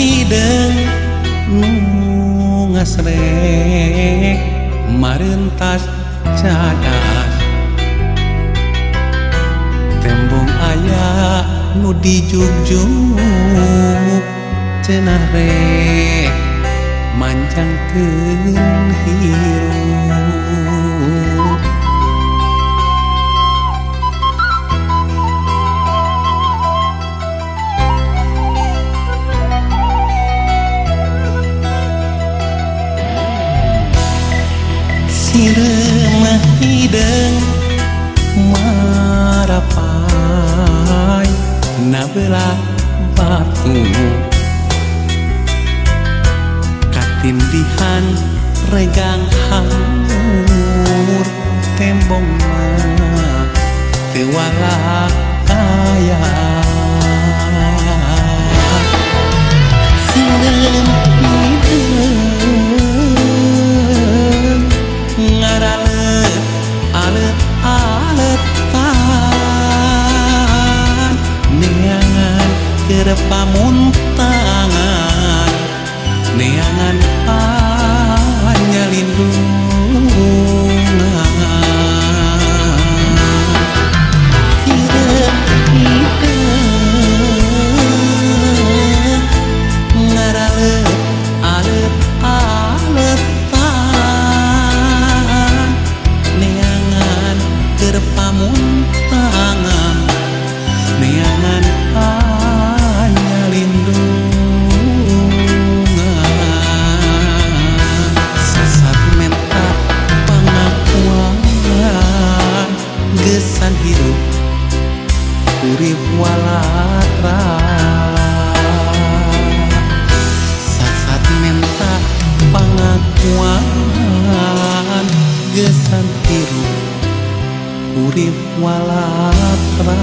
hideung nu ngasrek marentas cadas tembung aya nu dijugjug cenah rek manjangkeun hirup siremah hideng marapai nabela batu katindihan regang hamur tembong ma tewala kaya sirem hideng keur pamuntangan neangan pa pisan hirup urip walatra sasat menta pangakuan gesan hirup urip walatra